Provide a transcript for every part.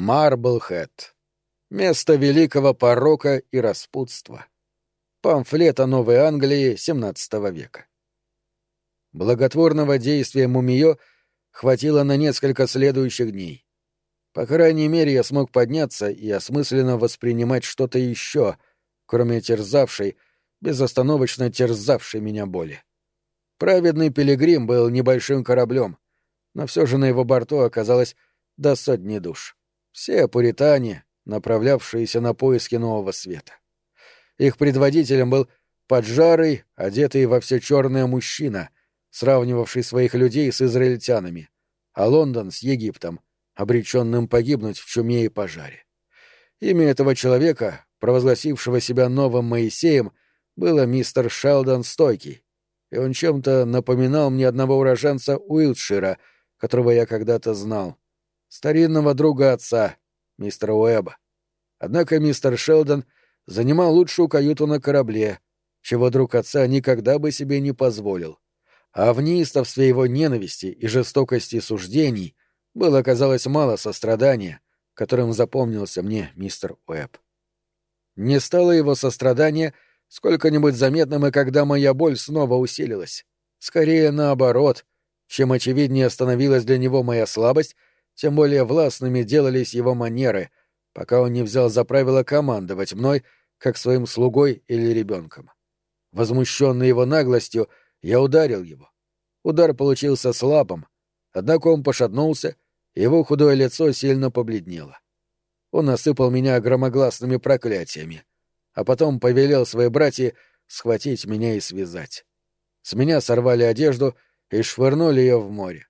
Марблхэт. Место великого порока и распутства. Памфлет о Новой Англии XVII века. Благотворного действия мумиё хватило на несколько следующих дней. По крайней мере, я смог подняться и осмысленно воспринимать что-то еще, кроме терзавшей, безостановочно терзавшей меня боли. Праведный пилигрим был небольшим кораблем, но все же на его борту оказалось до сотни душ. Все пуритане, направлявшиеся на поиски нового света. Их предводителем был поджарый, одетый во все черное мужчина, сравнивавший своих людей с израильтянами, а Лондон с Египтом, обреченным погибнуть в чуме и пожаре. Имя этого человека, провозгласившего себя новым Моисеем, было мистер Шелдон Стойкий, и он чем-то напоминал мне одного уроженца Уилтшира, которого я когда-то знал, старинного друга отца, мистера Уэба. Однако мистер Шелдон занимал лучшую каюту на корабле, чего друг отца никогда бы себе не позволил. А в неистовстве его ненависти и жестокости суждений было, казалось, мало сострадания, которым запомнился мне мистер Уэб. Не стало его сострадания сколько-нибудь заметным и когда моя боль снова усилилась. Скорее наоборот, чем очевиднее становилась для него моя слабость, тем более властными делались его манеры, пока он не взял за правило командовать мной, как своим слугой или ребенком. Возмущенный его наглостью, я ударил его. Удар получился слабым, однако он пошатнулся, и его худое лицо сильно побледнело. Он осыпал меня громогласными проклятиями, а потом повелел своей братье схватить меня и связать. С меня сорвали одежду и швырнули ее в море.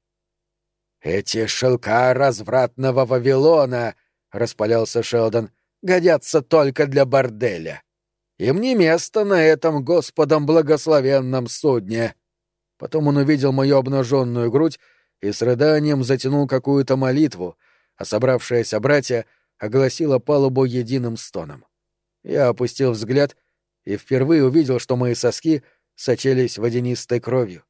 «Эти шелка развратного Вавилона!» — распалялся Шелдон. «Годятся только для борделя. Им не место на этом Господом благословенном судне». Потом он увидел мою обнаженную грудь и с рыданием затянул какую-то молитву, а собравшиеся братья огласила палубу единым стоном. Я опустил взгляд и впервые увидел, что мои соски сочились водянистой кровью.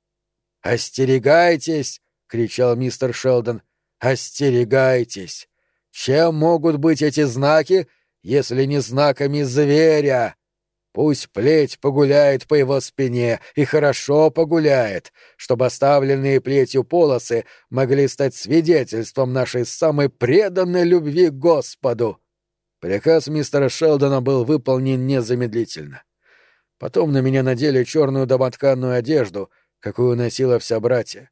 «Остерегайтесь!» — кричал мистер Шелдон. «Остерегайтесь! Чем могут быть эти знаки, если не знаками зверя? Пусть плеть погуляет по его спине, и хорошо погуляет, чтобы оставленные плетью полосы могли стать свидетельством нашей самой преданной любви к Господу». Приказ мистера Шелдона был выполнен незамедлительно. Потом на меня надели черную домотканную одежду, какую носила вся братья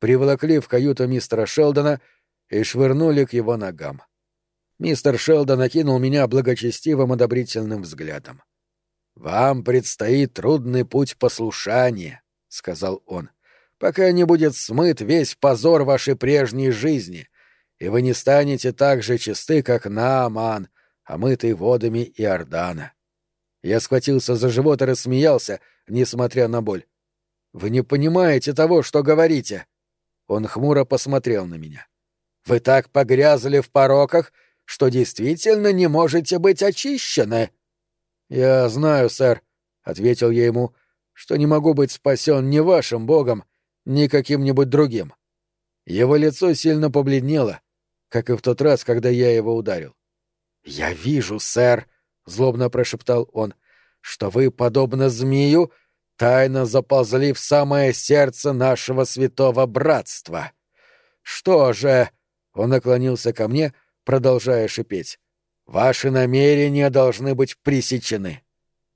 приволокли в каюту мистера Шелдона и швырнули к его ногам. Мистер Шелдон окинул меня благочестивым одобрительным взглядом. «Вам предстоит трудный путь послушания», — сказал он, — «пока не будет смыт весь позор вашей прежней жизни, и вы не станете так же чисты, как Нааман, омытый водами Иордана». Я схватился за живот и рассмеялся, несмотря на боль. «Вы не понимаете того, что говорите», он хмуро посмотрел на меня. «Вы так погрязли в пороках, что действительно не можете быть очищены». «Я знаю, сэр», — ответил я ему, — «что не могу быть спасен ни вашим богом, ни каким-нибудь другим». Его лицо сильно побледнело, как и в тот раз, когда я его ударил. «Я вижу, сэр», — злобно прошептал он, — «что вы, подобно змею, тайно заползли в самое сердце нашего святого братства. Что же, он наклонился ко мне, продолжая шипеть. Ваши намерения должны быть пресечены.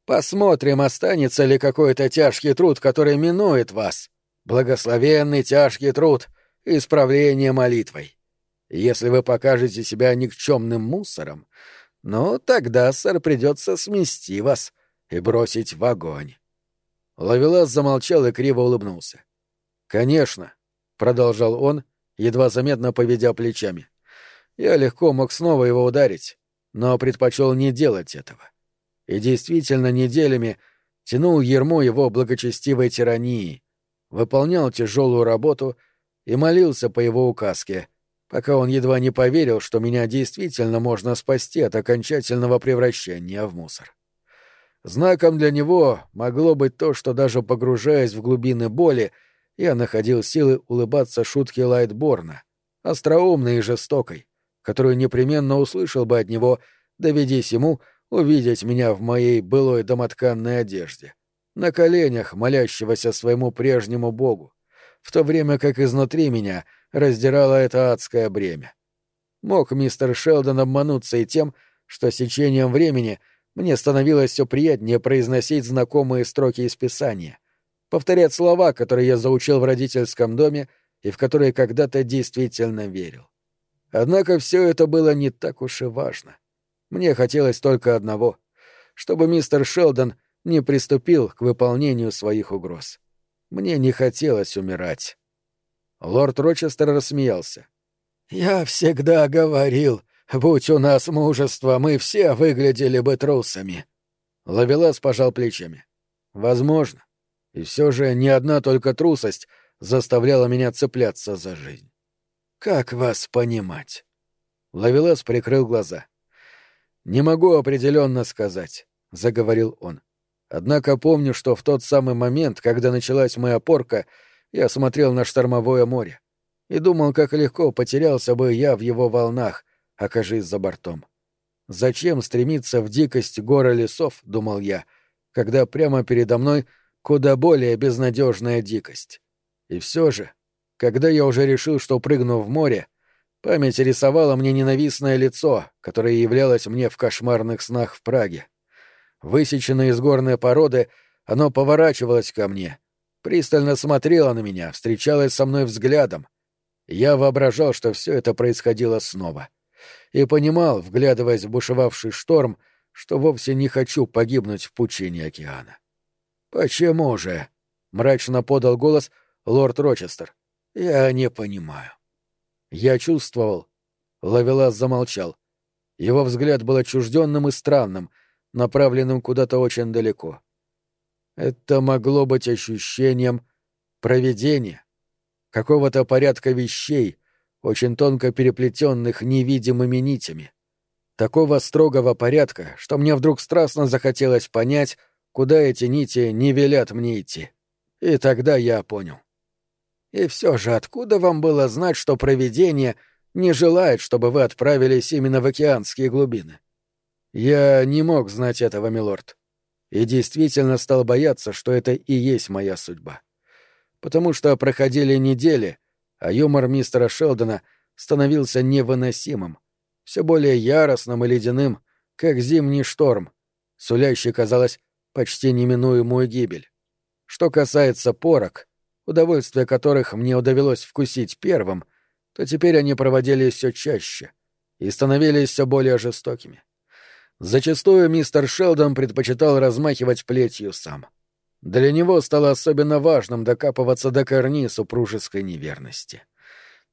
Посмотрим, останется ли какой-то тяжкий труд, который минует вас. Благословенный тяжкий труд, исправление молитвой. Если вы покажете себя никчемным мусором, ну, тогда, сэр, придется смести вас и бросить в огонь. Лавелас замолчал и криво улыбнулся. «Конечно», — продолжал он, едва заметно поведя плечами. «Я легко мог снова его ударить, но предпочел не делать этого. И действительно неделями тянул ермо его благочестивой тирании, выполнял тяжелую работу и молился по его указке, пока он едва не поверил, что меня действительно можно спасти от окончательного превращения в мусор. Знаком для него могло быть то, что даже погружаясь в глубины боли, я находил силы улыбаться шутке Лайтборна, остроумной и жестокой, которую непременно услышал бы от него, доведись ему увидеть меня в моей былой домотканной одежде, на коленях молящегося своему прежнему богу, в то время как изнутри меня раздирало это адское бремя. Мог мистер Шелдон обмануться и тем, что с течением времени мне становилось все приятнее произносить знакомые строки из Писания, повторять слова, которые я заучил в родительском доме и в которые когда-то действительно верил. Однако все это было не так уж и важно. Мне хотелось только одного — чтобы мистер Шелдон не приступил к выполнению своих угроз. Мне не хотелось умирать. Лорд Рочестер рассмеялся. «Я всегда говорил, будь у нас мужество, мы все выглядели бы трусами». Лавелас пожал плечами. «Возможно. И все же не одна только трусость заставляла меня цепляться за жизнь. Как вас понимать?» Лавелас прикрыл глаза. «Не могу определенно сказать», — заговорил он. Однако помню, что в тот самый момент, когда началась моя порка, я смотрел на штормовое море и думал, как легко потерялся бы я в его волнах, окажись за бортом. Зачем стремиться в дикость гора лесов, думал я, когда прямо передо мной куда более безнадежная дикость. И все же, когда я уже решил, что прыгну в море, память рисовала мне ненавистное лицо, которое являлось мне в кошмарных снах в Праге. Высеченное из горной породы, оно поворачивалось ко мне, пристально смотрело на меня, встречалось со мной взглядом. Я воображал, что все это происходило снова. И понимал, вглядываясь в бушевавший шторм, что вовсе не хочу погибнуть в пучине океана. «Почему же?» — мрачно подал голос лорд Рочестер. «Я не понимаю». Я чувствовал. Лавелас замолчал. Его взгляд был отчужденным и странным — направленным куда-то очень далеко. Это могло быть ощущением проведения, какого-то порядка вещей, очень тонко переплетенных невидимыми нитями. Такого строгого порядка, что мне вдруг страстно захотелось понять, куда эти нити не велят мне идти. И тогда я понял. И все же откуда вам было знать, что провидение не желает, чтобы вы отправились именно в океанские глубины? Я не мог знать этого, милорд. И действительно стал бояться, что это и есть моя судьба. Потому что проходили недели, а юмор мистера Шелдона становился невыносимым, все более яростным и ледяным, как зимний шторм, сулящий, казалось, почти неминуемую гибель. Что касается порок, удовольствия которых мне удавилось вкусить первым, то теперь они проводились все чаще и становились все более жестокими. Зачастую мистер Шелдон предпочитал размахивать плетью сам. Для него стало особенно важным докапываться до корней супружеской неверности.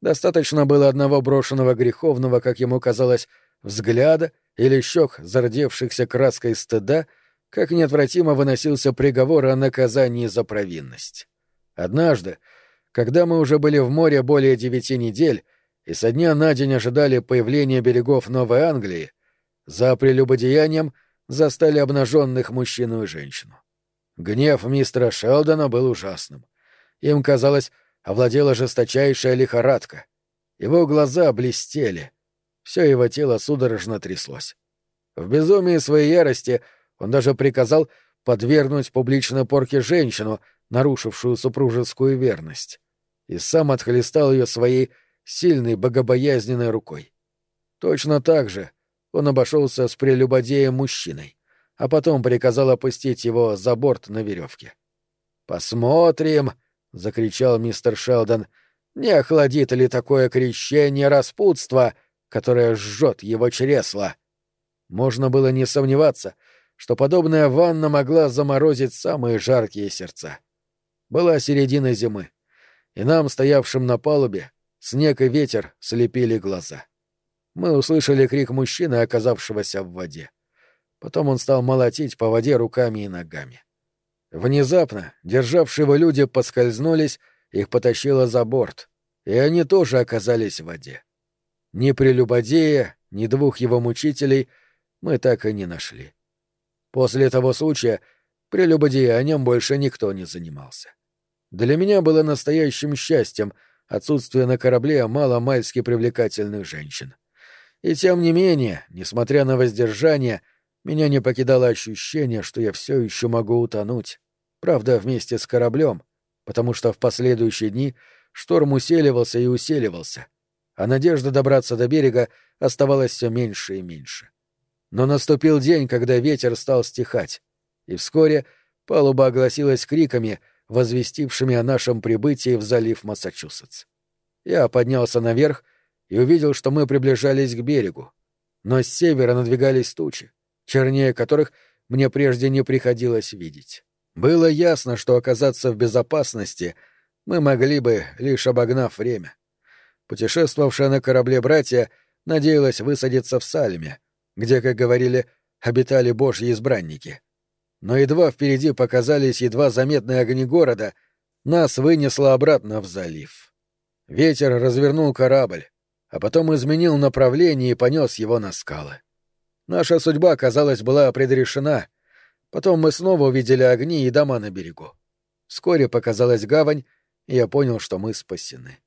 Достаточно было одного брошенного греховного, как ему казалось, взгляда или щек, зардевшихся краской стыда, как неотвратимо выносился приговор о наказании за провинность. Однажды, когда мы уже были в море более девяти недель и со дня на день ожидали появления берегов Новой Англии, за прелюбодеянием застали обнаженных мужчину и женщину. Гнев мистера Шелдона был ужасным. Им, казалось, овладела жесточайшая лихорадка. Его глаза блестели. Все его тело судорожно тряслось. В безумии своей ярости он даже приказал подвергнуть публичной порке женщину, нарушившую супружескую верность, и сам отхлестал ее своей сильной богобоязненной рукой. Точно так же он обошелся с прелюбодеем мужчиной, а потом приказал опустить его за борт на веревке. «Посмотрим!» — закричал мистер Шелдон. «Не охладит ли такое крещение распутства, которое жжет его чресла?» Можно было не сомневаться, что подобная ванна могла заморозить самые жаркие сердца. Была середина зимы, и нам, стоявшим на палубе, снег и ветер слепили глаза. Мы услышали крик мужчины, оказавшегося в воде. Потом он стал молотить по воде руками и ногами. Внезапно державшие люди поскользнулись, их потащило за борт, и они тоже оказались в воде. Ни прелюбодея, ни двух его мучителей мы так и не нашли. После того случая прелюбодея о нем больше никто не занимался. Для меня было настоящим счастьем отсутствие на корабле мало-мальски привлекательных женщин. И тем не менее, несмотря на воздержание, меня не покидало ощущение, что я все еще могу утонуть. Правда, вместе с кораблем, потому что в последующие дни шторм усиливался и усиливался, а надежда добраться до берега оставалась все меньше и меньше. Но наступил день, когда ветер стал стихать, и вскоре палуба огласилась криками, возвестившими о нашем прибытии в залив Массачусетс. Я поднялся наверх и увидел, что мы приближались к берегу, но с севера надвигались тучи, чернее которых мне прежде не приходилось видеть. Было ясно, что оказаться в безопасности мы могли бы, лишь обогнав время. Путешествовавшая на корабле братья надеялась высадиться в Сальме, где, как говорили, обитали божьи избранники. Но едва впереди показались едва заметные огни города, нас вынесло обратно в залив. Ветер развернул корабль, а потом изменил направление и понес его на скалы. Наша судьба, казалось, была предрешена. Потом мы снова увидели огни и дома на берегу. Вскоре показалась гавань, и я понял, что мы спасены.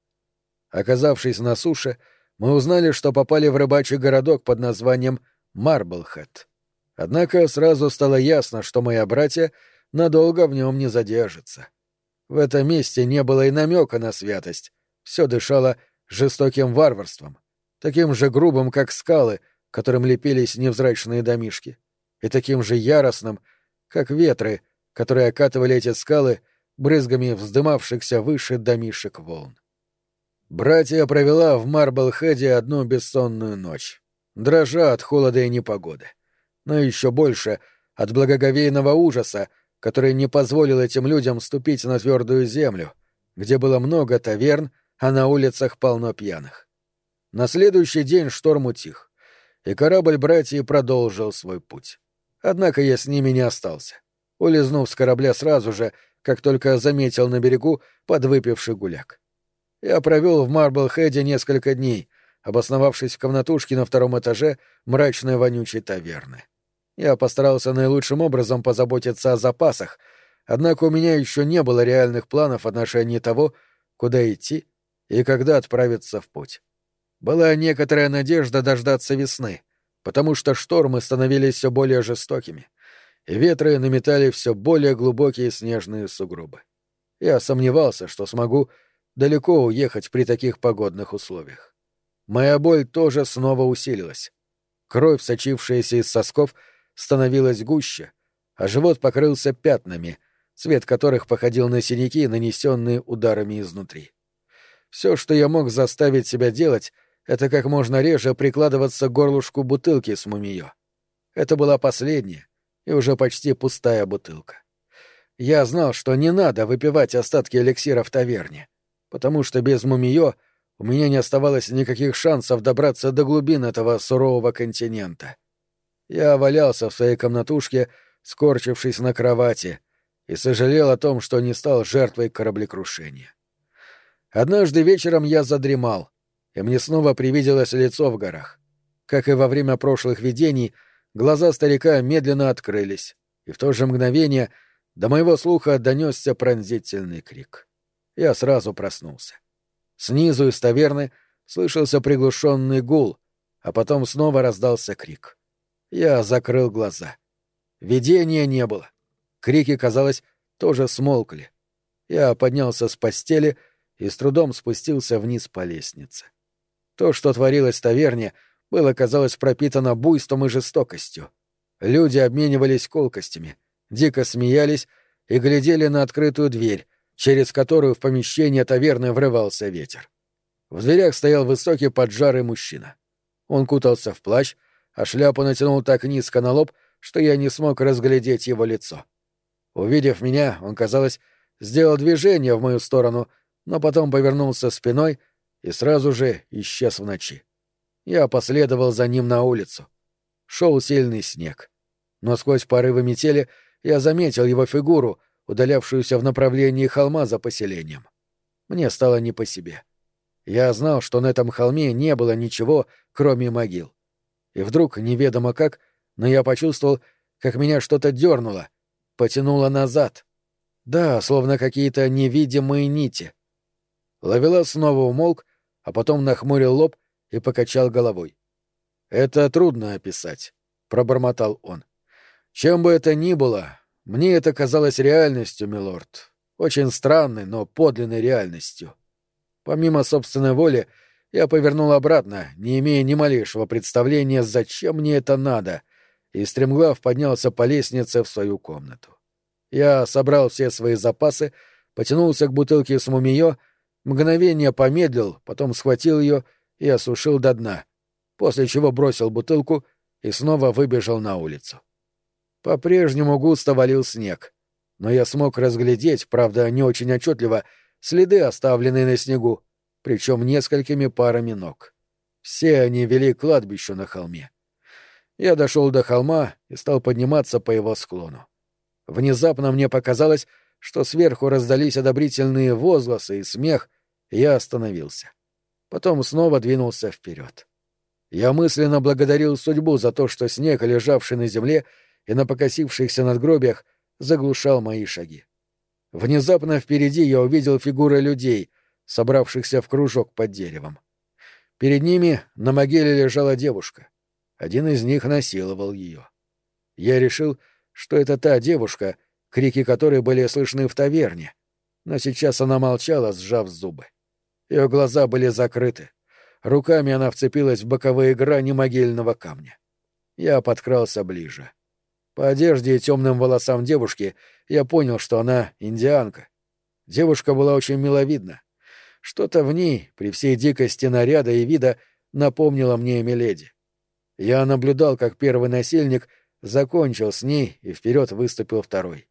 Оказавшись на суше, мы узнали, что попали в рыбачий городок под названием Марблхэт. Однако сразу стало ясно, что мои братья надолго в нем не задержатся. В этом месте не было и намека на святость. Все дышало жестоким варварством, таким же грубым, как скалы, которым лепились невзрачные домишки, и таким же яростным, как ветры, которые окатывали эти скалы брызгами вздымавшихся выше домишек волн. Братья провела в Марблхеде одну бессонную ночь, дрожа от холода и непогоды, но еще больше от благоговейного ужаса, который не позволил этим людям ступить на твердую землю, где было много таверн, а на улицах полно пьяных. На следующий день шторм утих, и корабль братьев продолжил свой путь. Однако я с ними не остался, улизнув с корабля сразу же, как только заметил на берегу подвыпивший гуляк. Я провел в Марблхеде несколько дней, обосновавшись в комнатушке на втором этаже мрачной вонючей таверны. Я постарался наилучшим образом позаботиться о запасах, однако у меня еще не было реальных планов в отношении того, куда идти и когда отправиться в путь. Была некоторая надежда дождаться весны, потому что штормы становились все более жестокими, и ветры наметали все более глубокие снежные сугробы. Я сомневался, что смогу далеко уехать при таких погодных условиях. Моя боль тоже снова усилилась. Кровь, сочившаяся из сосков, становилась гуще, а живот покрылся пятнами, цвет которых походил на синяки, нанесенные ударами изнутри. Все, что я мог заставить себя делать, это как можно реже прикладываться к горлышку бутылки с мумиё. Это была последняя и уже почти пустая бутылка. Я знал, что не надо выпивать остатки эликсира в таверне потому что без мумиё у меня не оставалось никаких шансов добраться до глубин этого сурового континента. Я валялся в своей комнатушке, скорчившись на кровати, и сожалел о том, что не стал жертвой кораблекрушения. Однажды вечером я задремал, и мне снова привиделось лицо в горах. Как и во время прошлых видений, глаза старика медленно открылись, и в то же мгновение до моего слуха донесся пронзительный крик я сразу проснулся. Снизу из таверны слышался приглушенный гул, а потом снова раздался крик. Я закрыл глаза. Видения не было. Крики, казалось, тоже смолкли. Я поднялся с постели и с трудом спустился вниз по лестнице. То, что творилось в таверне, было, казалось, пропитано буйством и жестокостью. Люди обменивались колкостями, дико смеялись и глядели на открытую дверь, через которую в помещение таверны врывался ветер. В дверях стоял высокий поджарый мужчина. Он кутался в плащ, а шляпу натянул так низко на лоб, что я не смог разглядеть его лицо. Увидев меня, он, казалось, сделал движение в мою сторону, но потом повернулся спиной и сразу же исчез в ночи. Я последовал за ним на улицу. Шел сильный снег. Но сквозь порывы метели я заметил его фигуру, удалявшуюся в направлении холма за поселением. Мне стало не по себе. Я знал, что на этом холме не было ничего, кроме могил. И вдруг, неведомо как, но я почувствовал, как меня что-то дернуло, потянуло назад. Да, словно какие-то невидимые нити. Ловела снова умолк, а потом нахмурил лоб и покачал головой. «Это трудно описать», — пробормотал он. «Чем бы это ни было, мне это казалось реальностью, милорд. Очень странной, но подлинной реальностью. Помимо собственной воли, я повернул обратно, не имея ни малейшего представления, зачем мне это надо, и стремглав поднялся по лестнице в свою комнату. Я собрал все свои запасы, потянулся к бутылке с мумиё, мгновение помедлил, потом схватил ее и осушил до дна, после чего бросил бутылку и снова выбежал на улицу. По-прежнему густо валил снег, но я смог разглядеть, правда, не очень отчетливо, следы, оставленные на снегу, причем несколькими парами ног. Все они вели к кладбищу на холме. Я дошел до холма и стал подниматься по его склону. Внезапно мне показалось, что сверху раздались одобрительные возгласы и смех, я остановился. Потом снова двинулся вперед. Я мысленно благодарил судьбу за то, что снег, лежавший на земле и на покосившихся надгробиях, заглушал мои шаги. Внезапно впереди я увидел фигуры людей, собравшихся в кружок под деревом. Перед ними на могиле лежала девушка. Один из них насиловал ее. Я решил, что это та девушка, крики которой были слышны в таверне, но сейчас она молчала, сжав зубы. Ее глаза были закрыты. Руками она вцепилась в боковые грани могильного камня. Я подкрался ближе. По одежде и темным волосам девушки я понял, что она индианка. Девушка была очень миловидна. Что-то в ней, при всей дикости наряда и вида, напомнило мне Миледи. Я наблюдал, как первый насильник — закончил с ней и вперед выступил второй.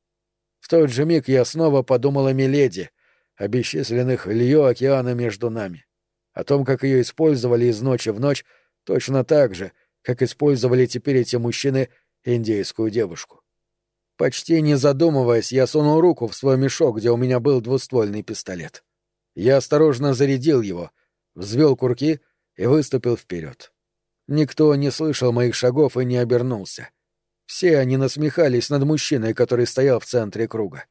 В тот же миг я снова подумал о Миледи, о бесчисленных льё океана между нами, о том, как ее использовали из ночи в ночь точно так же, как использовали теперь эти мужчины индейскую девушку. Почти не задумываясь, я сунул руку в свой мешок, где у меня был двуствольный пистолет. Я осторожно зарядил его, взвел курки и выступил вперед. Никто не слышал моих шагов и не обернулся. Все они насмехались над мужчиной, который стоял в центре круга.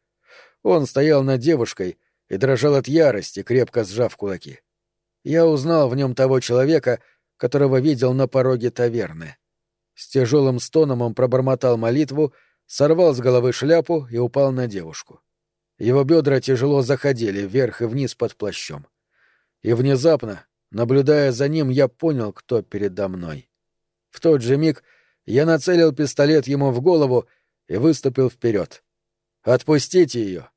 Он стоял над девушкой и дрожал от ярости, крепко сжав кулаки. Я узнал в нем того человека, которого видел на пороге таверны. С тяжелым стоном он пробормотал молитву, сорвал с головы шляпу и упал на девушку. Его бедра тяжело заходили вверх и вниз под плащом. И внезапно, наблюдая за ним, я понял, кто передо мной. В тот же миг я нацелил пистолет ему в голову и выступил вперед. «Отпустите ее!»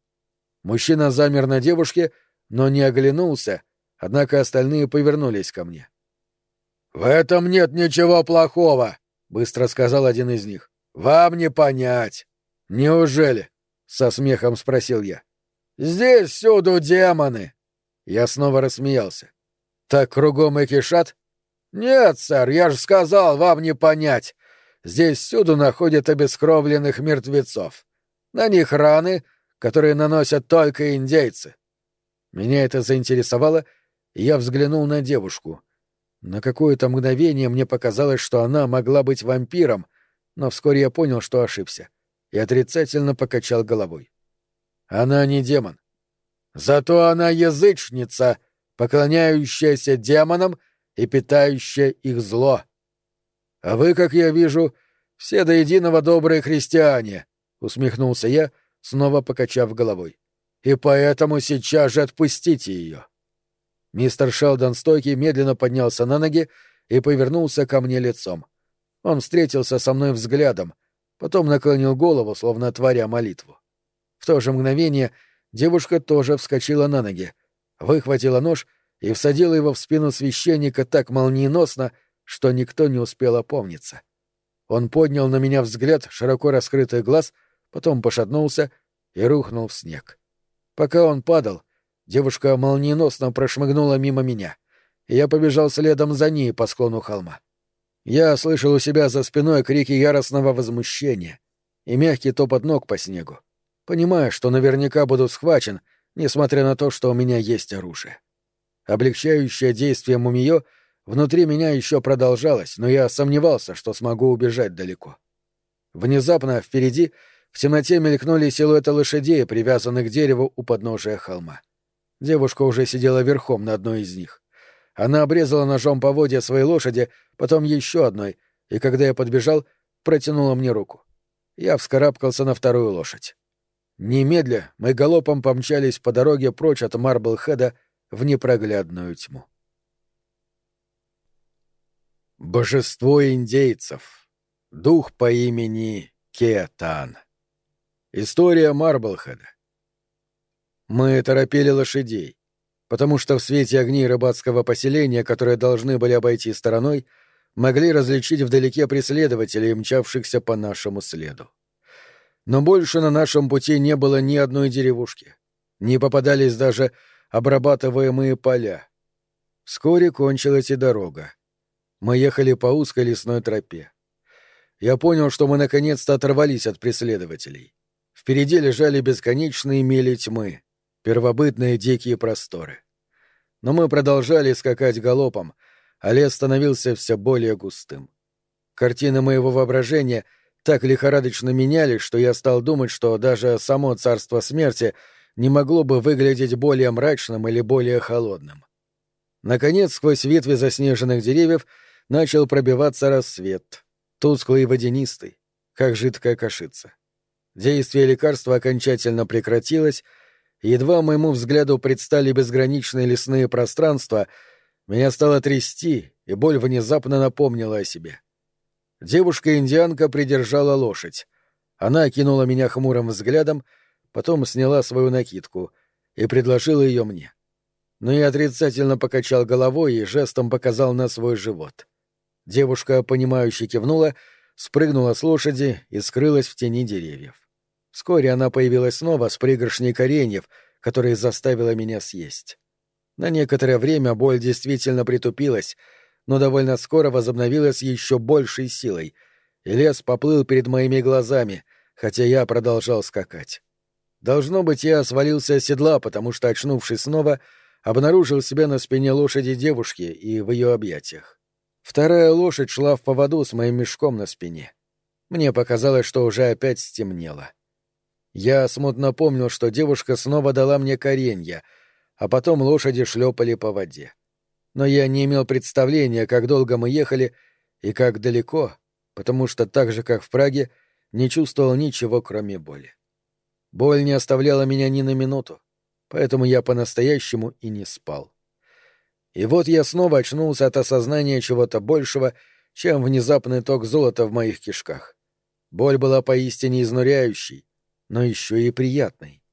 Мужчина замер на девушке, но не оглянулся, однако остальные повернулись ко мне. «В этом нет ничего плохого», — быстро сказал один из них. «Вам не понять». «Неужели?» — со смехом спросил я. «Здесь всюду демоны!» Я снова рассмеялся. «Так кругом и кишат?» «Нет, сэр, я же сказал, вам не понять. Здесь всюду находят обескровленных мертвецов. На них раны, которые наносят только индейцы. Меня это заинтересовало, и я взглянул на девушку. На какое-то мгновение мне показалось, что она могла быть вампиром, но вскоре я понял, что ошибся, и отрицательно покачал головой. Она не демон. Зато она язычница, поклоняющаяся демонам и питающая их зло. А вы, как я вижу, все до единого добрые христиане, усмехнулся я, снова покачав головой. И поэтому сейчас же отпустите ее. Мистер Шелдон стойкий медленно поднялся на ноги и повернулся ко мне лицом. Он встретился со мной взглядом, потом наклонил голову, словно творя молитву. В то же мгновение девушка тоже вскочила на ноги, выхватила нож и всадила его в спину священника так молниеносно, что никто не успел опомниться. Он поднял на меня взгляд широко раскрытый глаз, потом пошатнулся и рухнул в снег. Пока он падал, девушка молниеносно прошмыгнула мимо меня, и я побежал следом за ней по склону холма. Я слышал у себя за спиной крики яростного возмущения и мягкий топот ног по снегу, понимая, что наверняка буду схвачен, несмотря на то, что у меня есть оружие. Облегчающее действие мумиё — Внутри меня еще продолжалось, но я сомневался, что смогу убежать далеко. Внезапно впереди в темноте мелькнули силуэты лошадей, привязанных к дереву у подножия холма. Девушка уже сидела верхом на одной из них. Она обрезала ножом поводья своей лошади, потом еще одной, и когда я подбежал, протянула мне руку. Я вскарабкался на вторую лошадь. Немедля мы галопом помчались по дороге прочь от Марблхеда в непроглядную тьму. Божество индейцев. Дух по имени Кетан. История Марблхеда. Мы торопили лошадей, потому что в свете огней рыбацкого поселения, которые должны были обойти стороной, могли различить вдалеке преследователей, мчавшихся по нашему следу. Но больше на нашем пути не было ни одной деревушки. Не попадались даже обрабатываемые поля. Вскоре кончилась и дорога. Мы ехали по узкой лесной тропе. Я понял, что мы наконец-то оторвались от преследователей. Впереди лежали бесконечные мили тьмы, первобытные дикие просторы. Но мы продолжали скакать галопом, а лес становился все более густым. Картины моего воображения так лихорадочно менялись, что я стал думать, что даже само царство смерти не могло бы выглядеть более мрачным или более холодным. Наконец, сквозь ветви заснеженных деревьев начал пробиваться рассвет, тусклый и водянистый, как жидкая кашица. Действие лекарства окончательно прекратилось, Едва моему взгляду предстали безграничные лесные пространства, меня стало трясти, и боль внезапно напомнила о себе. Девушка-индианка придержала лошадь. Она окинула меня хмурым взглядом, потом сняла свою накидку и предложила ее мне. Но я отрицательно покачал головой и жестом показал на свой живот. Девушка, понимающе кивнула, спрыгнула с лошади и скрылась в тени деревьев. Вскоре она появилась снова с пригоршней кореньев, которые заставила меня съесть. На некоторое время боль действительно притупилась, но довольно скоро возобновилась еще большей силой, и лес поплыл перед моими глазами, хотя я продолжал скакать. Должно быть, я свалился с седла, потому что, очнувшись снова, обнаружил себя на спине лошади девушки и в ее объятиях. Вторая лошадь шла в поводу с моим мешком на спине. Мне показалось, что уже опять стемнело. Я смутно помнил, что девушка снова дала мне коренья, а потом лошади шлепали по воде. Но я не имел представления, как долго мы ехали и как далеко, потому что так же, как в Праге, не чувствовал ничего, кроме боли. Боль не оставляла меня ни на минуту, поэтому я по-настоящему и не спал. И вот я снова очнулся от осознания чего-то большего, чем внезапный ток золота в моих кишках. Боль была поистине изнуряющей, но еще и приятной.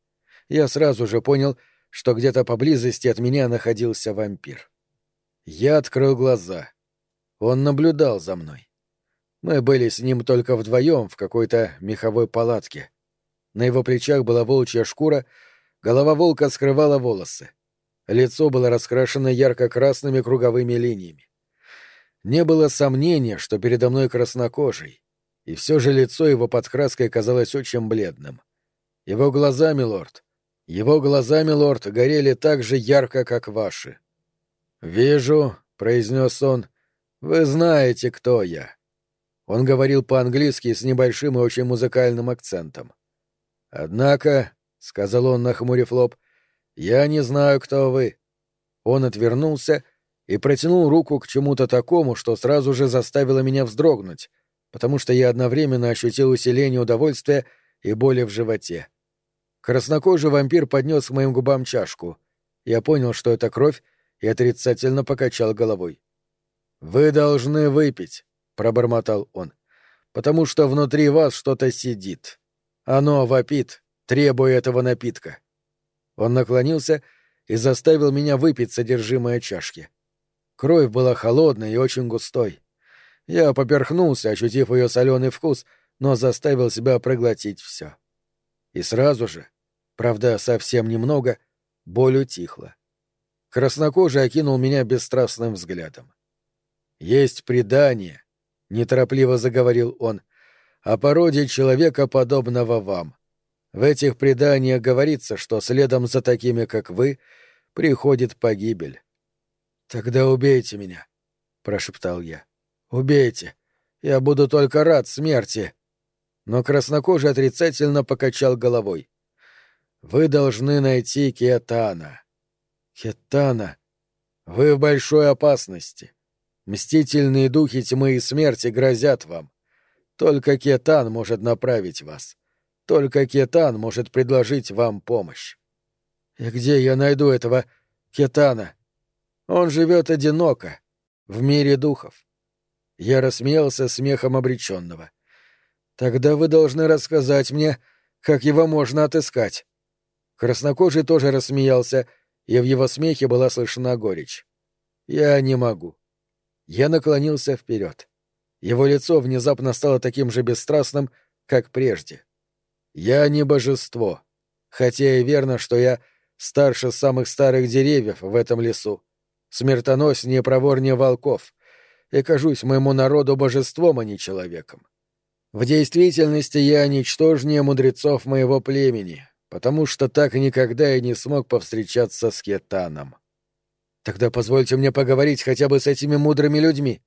Я сразу же понял, что где-то поблизости от меня находился вампир. Я открыл глаза. Он наблюдал за мной. Мы были с ним только вдвоем в какой-то меховой палатке. На его плечах была волчья шкура, голова волка скрывала волосы. Лицо было раскрашено ярко-красными круговыми линиями. Не было сомнения, что передо мной краснокожий, и все же лицо его под краской казалось очень бледным. Его глаза, милорд, его глаза, милорд, горели так же ярко, как ваши. «Вижу», — произнес он, — «вы знаете, кто я». Он говорил по-английски с небольшим и очень музыкальным акцентом. «Однако», — сказал он, нахмурив лоб, — «я не знаю, кто вы». Он отвернулся и протянул руку к чему-то такому, что сразу же заставило меня вздрогнуть, потому что я одновременно ощутил усиление удовольствия и боли в животе. Краснокожий вампир поднес к моим губам чашку. Я понял, что это кровь, и отрицательно покачал головой. «Вы должны выпить», — пробормотал он, — «потому что внутри вас что-то сидит. Оно вопит, требуя этого напитка». Он наклонился и заставил меня выпить содержимое чашки. Кровь была холодной и очень густой. Я поперхнулся, ощутив ее соленый вкус, но заставил себя проглотить все. И сразу же, правда, совсем немного, боль утихла. Краснокожий окинул меня бесстрастным взглядом. «Есть предание», — неторопливо заговорил он, — «о породе человека, подобного вам. В этих преданиях говорится, что следом за такими, как вы, приходит погибель». «Тогда убейте меня», — прошептал я. «Убейте. Я буду только рад смерти». Но краснокожий отрицательно покачал головой. «Вы должны найти Кетана». «Кетана?» Вы в большой опасности. Мстительные духи тьмы и смерти грозят вам. Только Кетан может направить вас. Только Кетан может предложить вам помощь. И где я найду этого Кетана? Он живет одиноко, в мире духов. Я рассмеялся смехом обреченного. Тогда вы должны рассказать мне, как его можно отыскать. Краснокожий тоже рассмеялся, и в его смехе была слышна горечь. Я не могу. Я наклонился вперед. Его лицо внезапно стало таким же бесстрастным, как прежде. Я не божество, хотя и верно, что я старше самых старых деревьев в этом лесу, смертоноснее проворнее волков, и кажусь моему народу божеством, а не человеком. В действительности я ничтожнее мудрецов моего племени, потому что так никогда и не смог повстречаться с Кетаном. Тогда позвольте мне поговорить хотя бы с этими мудрыми людьми.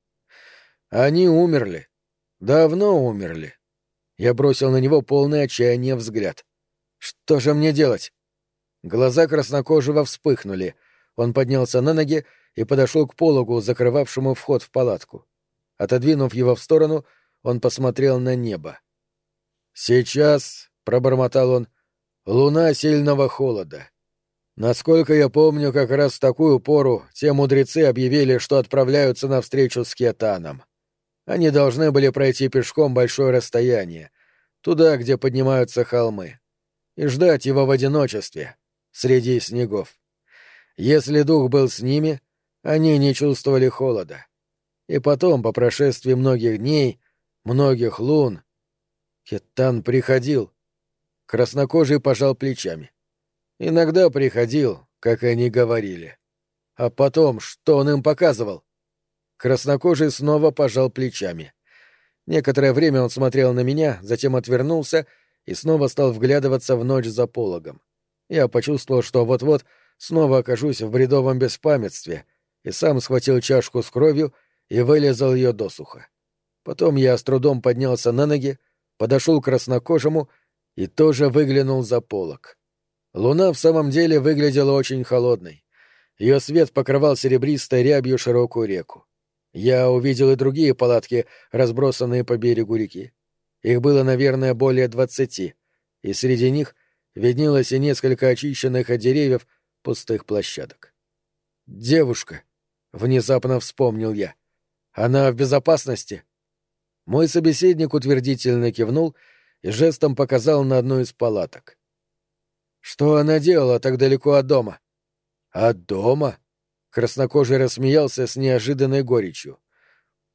Они умерли. Давно умерли. Я бросил на него полный отчаяния взгляд. Что же мне делать? Глаза краснокожего вспыхнули. Он поднялся на ноги и подошел к пологу, закрывавшему вход в палатку. Отодвинув его в сторону, он посмотрел на небо. «Сейчас», — пробормотал он, — «луна сильного холода. Насколько я помню, как раз в такую пору те мудрецы объявили, что отправляются навстречу с Кетаном. Они должны были пройти пешком большое расстояние, туда, где поднимаются холмы, и ждать его в одиночестве, среди снегов. Если дух был с ними, они не чувствовали холода. И потом, по прошествии многих дней, многих лун, Кетан приходил. Краснокожий пожал плечами. Иногда приходил, как они говорили. А потом, что он им показывал? Краснокожий снова пожал плечами. Некоторое время он смотрел на меня, затем отвернулся и снова стал вглядываться в ночь за пологом. Я почувствовал, что вот-вот снова окажусь в бредовом беспамятстве, и сам схватил чашку с кровью и вылезал ее досуха. Потом я с трудом поднялся на ноги, подошел к краснокожему и тоже выглянул за полог. Луна в самом деле выглядела очень холодной. Ее свет покрывал серебристой рябью широкую реку. Я увидел и другие палатки, разбросанные по берегу реки. Их было, наверное, более двадцати, и среди них виднелось и несколько очищенных от деревьев пустых площадок. «Девушка», — внезапно вспомнил я, — «она в безопасности?» Мой собеседник утвердительно кивнул и жестом показал на одну из палаток. Что она делала так далеко от дома? От дома? Краснокожий рассмеялся с неожиданной горечью.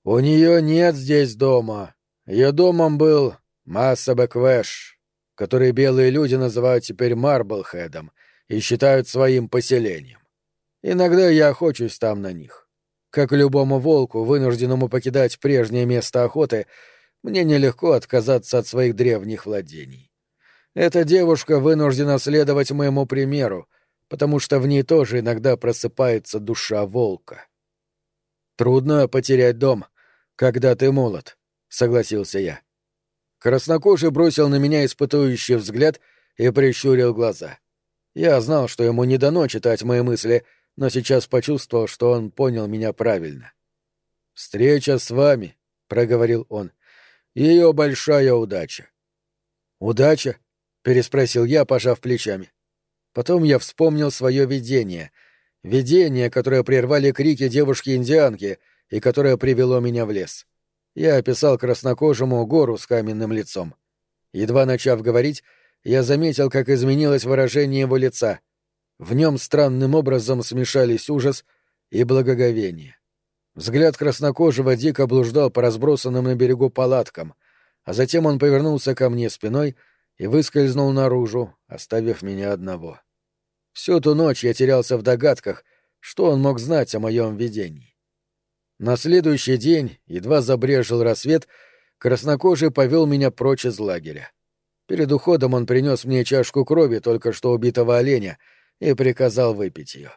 У нее нет здесь дома. Ее домом был Массабеквэш, который белые люди называют теперь Марблхедом и считают своим поселением. Иногда я охочусь там на них. Как любому волку, вынужденному покидать прежнее место охоты, мне нелегко отказаться от своих древних владений. Эта девушка вынуждена следовать моему примеру, потому что в ней тоже иногда просыпается душа волка. Трудно потерять дом, когда ты молод, согласился я. Краснокожий бросил на меня испытующий взгляд и прищурил глаза. Я знал, что ему не дано читать мои мысли, но сейчас почувствовал, что он понял меня правильно. «Встреча с вами», — проговорил он, — «ее большая удача». «Удача?» — переспросил я, пожав плечами. Потом я вспомнил свое видение. Видение, которое прервали крики девушки-индианки и которое привело меня в лес. Я описал краснокожему гору с каменным лицом. Едва начав говорить, я заметил, как изменилось выражение его лица. В нем странным образом смешались ужас и благоговение. Взгляд краснокожего дико блуждал по разбросанным на берегу палаткам, а затем он повернулся ко мне спиной — и выскользнул наружу, оставив меня одного. Всю ту ночь я терялся в догадках, что он мог знать о моем видении. На следующий день, едва забрежил рассвет, краснокожий повел меня прочь из лагеря. Перед уходом он принес мне чашку крови только что убитого оленя и приказал выпить ее.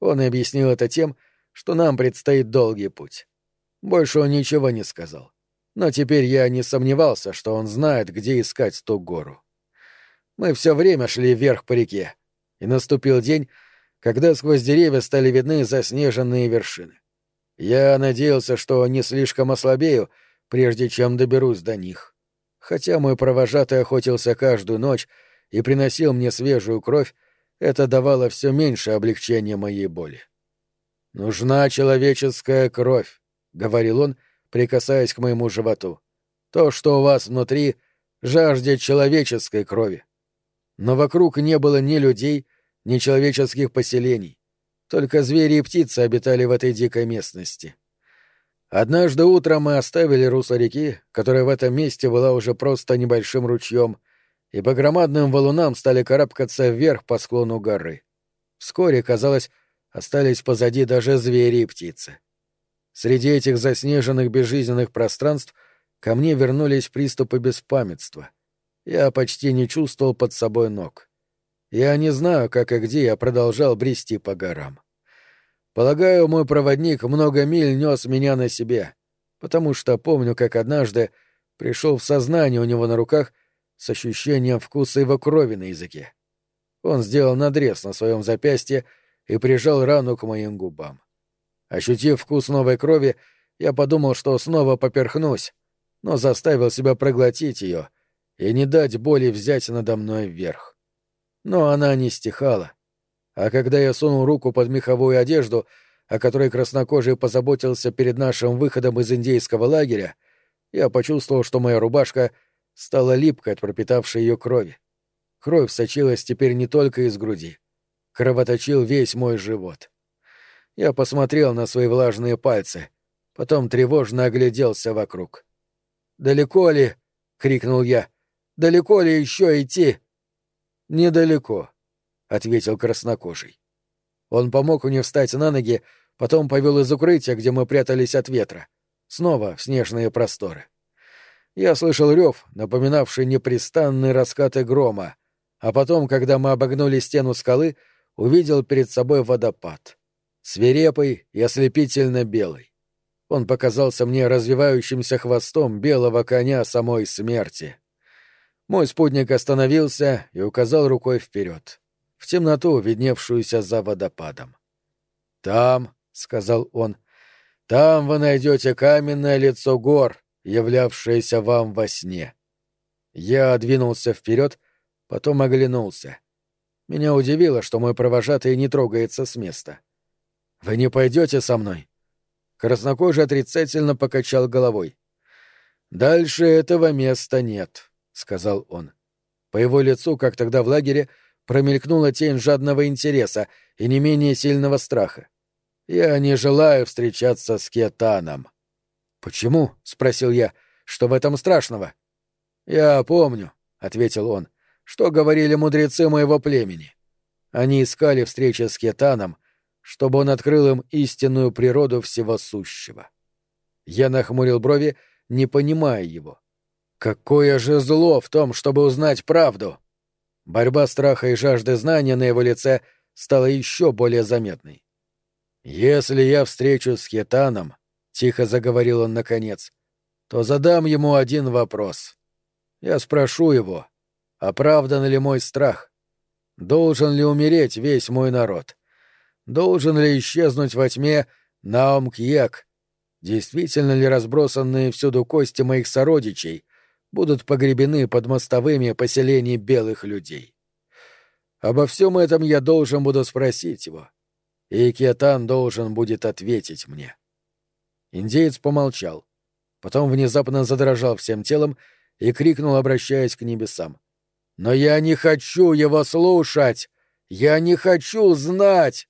Он объяснил это тем, что нам предстоит долгий путь. Больше он ничего не сказал но теперь я не сомневался, что он знает, где искать ту гору. Мы все время шли вверх по реке, и наступил день, когда сквозь деревья стали видны заснеженные вершины. Я надеялся, что не слишком ослабею, прежде чем доберусь до них. Хотя мой провожатый охотился каждую ночь и приносил мне свежую кровь, это давало все меньше облегчения моей боли. «Нужна человеческая кровь», — говорил он, прикасаясь к моему животу. «То, что у вас внутри, жаждет человеческой крови». Но вокруг не было ни людей, ни человеческих поселений. Только звери и птицы обитали в этой дикой местности. Однажды утром мы оставили русло реки, которая в этом месте была уже просто небольшим ручьем, и по громадным валунам стали карабкаться вверх по склону горы. Вскоре, казалось, остались позади даже звери и птицы. Среди этих заснеженных безжизненных пространств ко мне вернулись приступы беспамятства. Я почти не чувствовал под собой ног. Я не знаю, как и где я продолжал брести по горам. Полагаю, мой проводник много миль нес меня на себе, потому что помню, как однажды пришел в сознание у него на руках с ощущением вкуса его крови на языке. Он сделал надрез на своем запястье и прижал рану к моим губам. Ощутив вкус новой крови, я подумал, что снова поперхнусь, но заставил себя проглотить ее и не дать боли взять надо мной вверх. Но она не стихала, а когда я сунул руку под меховую одежду, о которой краснокожий позаботился перед нашим выходом из индейского лагеря, я почувствовал, что моя рубашка стала липкой от пропитавшей ее крови. Кровь сочилась теперь не только из груди. Кровоточил весь мой живот. Я посмотрел на свои влажные пальцы, потом тревожно огляделся вокруг. «Далеко ли?» — крикнул я. «Далеко ли еще идти?» «Недалеко», — ответил краснокожий. Он помог мне встать на ноги, потом повел из укрытия, где мы прятались от ветра. Снова в снежные просторы. Я слышал рев, напоминавший непрестанные раскаты грома, а потом, когда мы обогнули стену скалы, увидел перед собой водопад. Свирепый и ослепительно белый. Он показался мне развивающимся хвостом белого коня самой смерти. Мой спутник остановился и указал рукой вперед в темноту, видневшуюся за водопадом. «Там», — сказал он, — «там вы найдете каменное лицо гор, являвшееся вам во сне». Я двинулся вперед, потом оглянулся. Меня удивило, что мой провожатый не трогается с места. «Вы не пойдете со мной?» Краснокожий отрицательно покачал головой. «Дальше этого места нет», — сказал он. По его лицу, как тогда в лагере, — промелькнула тень жадного интереса и не менее сильного страха. «Я не желаю встречаться с Кетаном». «Почему?» — спросил я. «Что в этом страшного?» «Я помню», — ответил он, — «что говорили мудрецы моего племени. Они искали встречи с Кетаном, чтобы он открыл им истинную природу всего сущего». Я нахмурил брови, не понимая его. «Какое же зло в том, чтобы узнать правду!» Борьба страха и жажды знания на его лице стала еще более заметной. «Если я встречусь с Хетаном», — тихо заговорил он наконец, — «то задам ему один вопрос. Я спрошу его, оправдан ли мой страх? Должен ли умереть весь мой народ? Должен ли исчезнуть во тьме Наум-Кьек? Действительно ли разбросанные всюду кости моих сородичей — будут погребены под мостовыми поселений белых людей. Обо всем этом я должен буду спросить его, и Кетан должен будет ответить мне. Индеец помолчал, потом внезапно задрожал всем телом и крикнул, обращаясь к небесам. «Но я не хочу его слушать! Я не хочу знать!»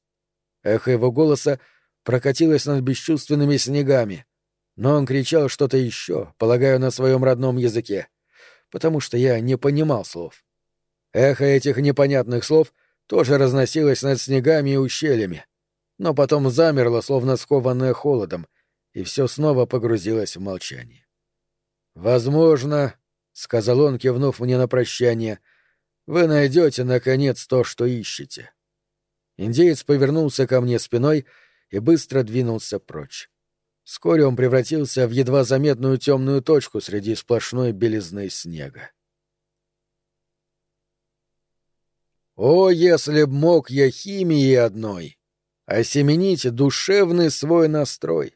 Эхо его голоса прокатилось над бесчувственными снегами, но он кричал что-то еще, полагаю, на своем родном языке, потому что я не понимал слов. Эхо этих непонятных слов тоже разносилось над снегами и ущельями, но потом замерло, словно скованное холодом, и все снова погрузилось в молчание. «Возможно, — сказал он, кивнув мне на прощание, — вы найдете, наконец, то, что ищете». Индеец повернулся ко мне спиной и быстро двинулся прочь. Вскоре он превратился в едва заметную темную точку среди сплошной белизны снега. О, если б мог я химии одной, осеменить душевный свой настрой,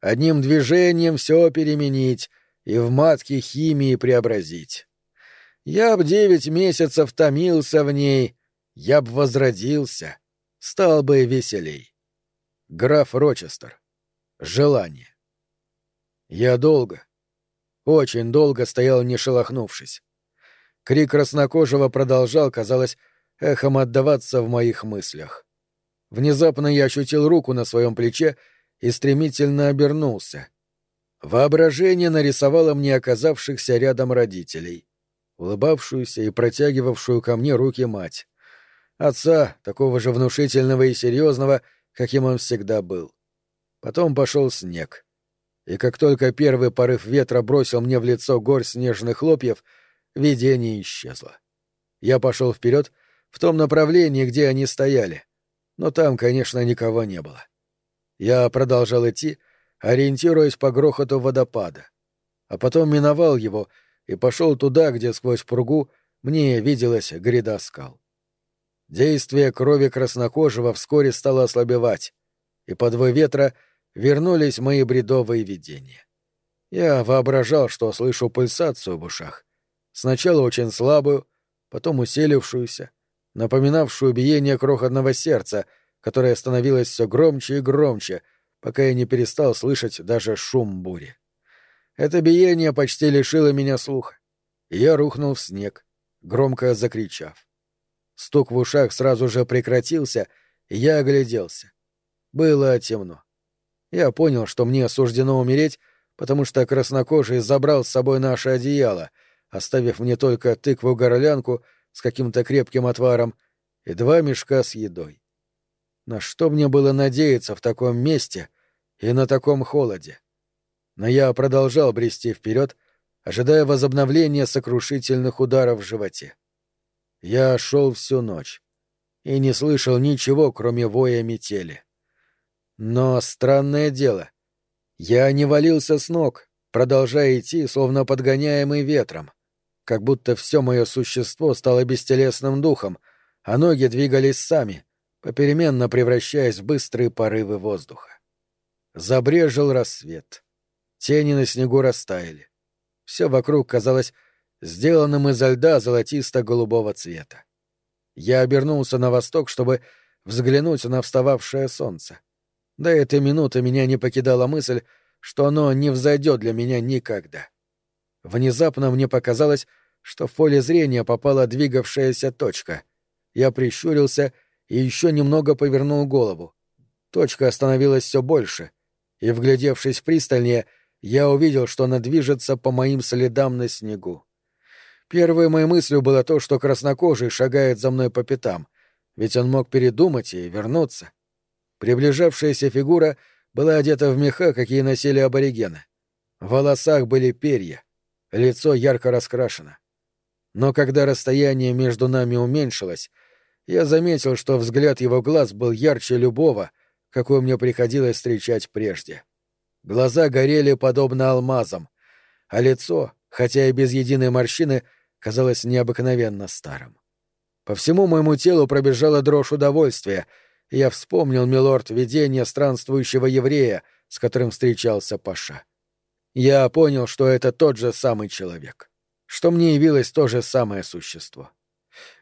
одним движением все переменить и в матке химии преобразить. Я б девять месяцев томился в ней, я б возродился, стал бы веселей. Граф Рочестер. Желание. Я долго, очень долго стоял не шелохнувшись. Крик краснокожего продолжал, казалось, эхом отдаваться в моих мыслях. Внезапно я ощутил руку на своем плече и стремительно обернулся. Воображение нарисовало мне оказавшихся рядом родителей, улыбавшуюся и протягивавшую ко мне руки мать. Отца, такого же внушительного и серьезного, каким он всегда был. Потом пошел снег. И как только первый порыв ветра бросил мне в лицо горь снежных хлопьев, видение исчезло. Я пошел вперед в том направлении, где они стояли, но там, конечно, никого не было. Я продолжал идти, ориентируясь по грохоту водопада, а потом миновал его и пошел туда, где сквозь пругу мне виделась гряда скал. Действие крови краснокожего вскоре стало ослабевать, и под вой ветра вернулись мои бредовые видения. Я воображал, что слышу пульсацию в ушах. Сначала очень слабую, потом усилившуюся, напоминавшую биение крохотного сердца, которое становилось все громче и громче, пока я не перестал слышать даже шум бури. Это биение почти лишило меня слуха, я рухнул в снег, громко закричав. Стук в ушах сразу же прекратился, и я огляделся. Было темно. Я понял, что мне суждено умереть, потому что краснокожий забрал с собой наше одеяло, оставив мне только тыкву-горлянку с каким-то крепким отваром и два мешка с едой. На что мне было надеяться в таком месте и на таком холоде? Но я продолжал брести вперед, ожидая возобновления сокрушительных ударов в животе. Я шел всю ночь и не слышал ничего, кроме воя метели. Но странное дело, я не валился с ног, продолжая идти, словно подгоняемый ветром, как будто все мое существо стало бестелесным духом, а ноги двигались сами, попеременно превращаясь в быстрые порывы воздуха. Забрежил рассвет. Тени на снегу растаяли. Все вокруг казалось сделанным изо льда золотисто-голубого цвета. Я обернулся на восток, чтобы взглянуть на встававшее солнце. До этой минуты меня не покидала мысль, что оно не взойдет для меня никогда. Внезапно мне показалось, что в поле зрения попала двигавшаяся точка. Я прищурился и еще немного повернул голову. Точка остановилась все больше, и, вглядевшись пристальнее, я увидел, что она движется по моим следам на снегу. Первой моей мыслью было то, что краснокожий шагает за мной по пятам, ведь он мог передумать и вернуться. Приближавшаяся фигура была одета в меха, какие носили аборигены. В волосах были перья, лицо ярко раскрашено. Но когда расстояние между нами уменьшилось, я заметил, что взгляд его глаз был ярче любого, какой мне приходилось встречать прежде. Глаза горели подобно алмазам, а лицо, хотя и без единой морщины, казалось необыкновенно старым. По всему моему телу пробежала дрожь удовольствия, и я вспомнил, милорд, видение странствующего еврея, с которым встречался Паша. Я понял, что это тот же самый человек, что мне явилось то же самое существо.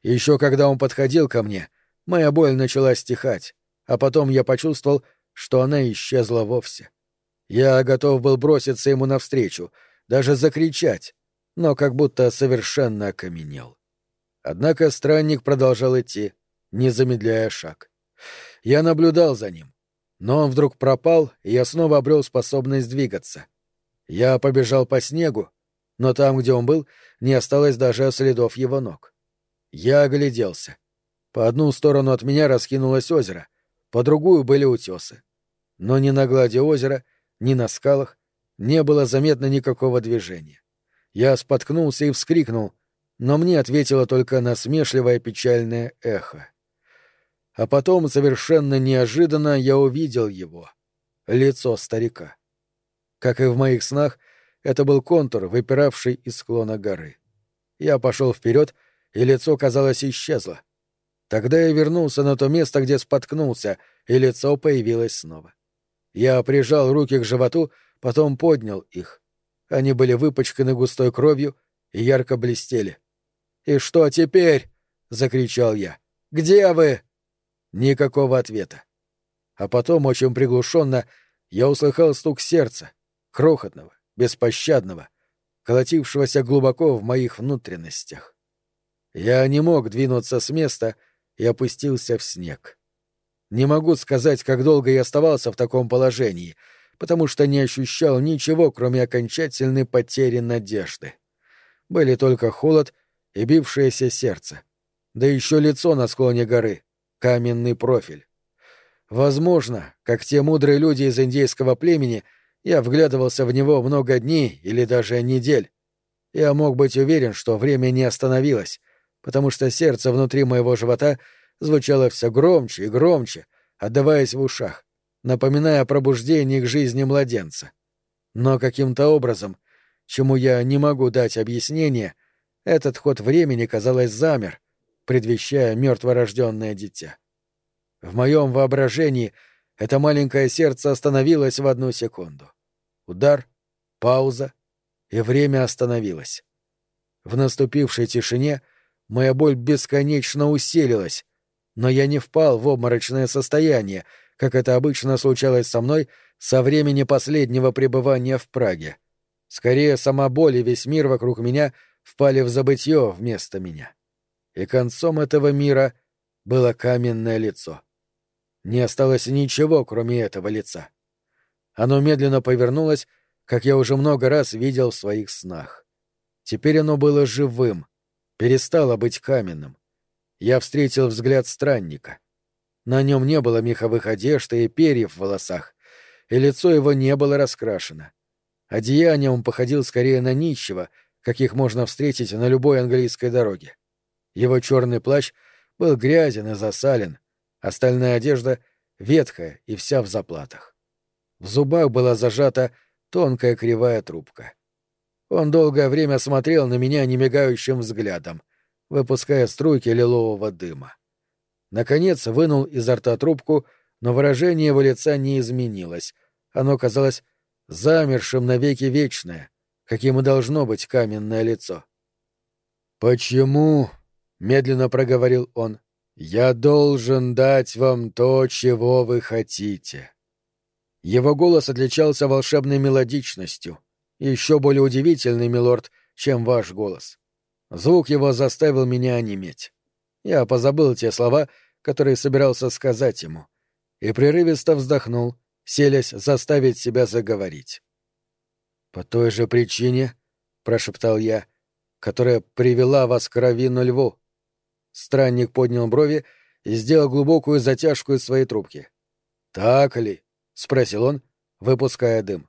еще когда он подходил ко мне, моя боль начала стихать, а потом я почувствовал, что она исчезла вовсе. Я готов был броситься ему навстречу, даже закричать, но как будто совершенно окаменел. Однако странник продолжал идти, не замедляя шаг. Я наблюдал за ним, но он вдруг пропал, и я снова обрел способность двигаться. Я побежал по снегу, но там, где он был, не осталось даже следов его ног. Я огляделся. По одну сторону от меня раскинулось озеро, по другую были утесы. Но ни на глади озера, ни на скалах не было заметно никакого движения. Я споткнулся и вскрикнул, но мне ответило только насмешливое печальное эхо. А потом, совершенно неожиданно, я увидел его. Лицо старика. Как и в моих снах, это был контур, выпиравший из склона горы. Я пошел вперед, и лицо, казалось, исчезло. Тогда я вернулся на то место, где споткнулся, и лицо появилось снова. Я прижал руки к животу, потом поднял их. Они были выпачканы густой кровью и ярко блестели. «И что теперь?» — закричал я. «Где вы?» Никакого ответа. А потом, очень приглушенно, я услыхал стук сердца, крохотного, беспощадного, колотившегося глубоко в моих внутренностях. Я не мог двинуться с места и опустился в снег. Не могу сказать, как долго я оставался в таком положении, потому что не ощущал ничего, кроме окончательной потери надежды. Были только холод и бившееся сердце. Да еще лицо на склоне горы, каменный профиль. Возможно, как те мудрые люди из индейского племени, я вглядывался в него много дней или даже недель. Я мог быть уверен, что время не остановилось, потому что сердце внутри моего живота звучало все громче и громче, отдаваясь в ушах, напоминая о пробуждении к жизни младенца. Но каким-то образом, чему я не могу дать объяснение, этот ход времени, казалось, замер, предвещая мертворожденное дитя. В моем воображении это маленькое сердце остановилось в одну секунду. Удар, пауза, и время остановилось. В наступившей тишине моя боль бесконечно усилилась, но я не впал в обморочное состояние, как это обычно случалось со мной со времени последнего пребывания в Праге. Скорее, сама боль и весь мир вокруг меня впали в забытье вместо меня. И концом этого мира было каменное лицо. Не осталось ничего, кроме этого лица. Оно медленно повернулось, как я уже много раз видел в своих снах. Теперь оно было живым, перестало быть каменным. Я встретил взгляд странника. На нем не было меховых одежд и перьев в волосах, и лицо его не было раскрашено. Одеяние он походил скорее на нищего, каких можно встретить на любой английской дороге. Его черный плащ был грязен и засален, Остальная одежда ветхая и вся в заплатах. В зубах была зажата тонкая кривая трубка. Он долгое время смотрел на меня немигающим взглядом, выпуская струйки лилового дыма. Наконец вынул изо рта трубку, но выражение его лица не изменилось. Оно казалось замершим навеки вечное, каким и должно быть каменное лицо. «Почему?» — медленно проговорил он. «Я должен дать вам то, чего вы хотите». Его голос отличался волшебной мелодичностью, еще более удивительный, милорд, чем ваш голос. Звук его заставил меня онеметь. Я позабыл те слова, которые собирался сказать ему, и прерывисто вздохнул, селясь заставить себя заговорить. «По той же причине», — прошептал я, — «которая привела вас к Равину Льву. Странник поднял брови и сделал глубокую затяжку из своей трубки. «Так ли?» — спросил он, выпуская дым.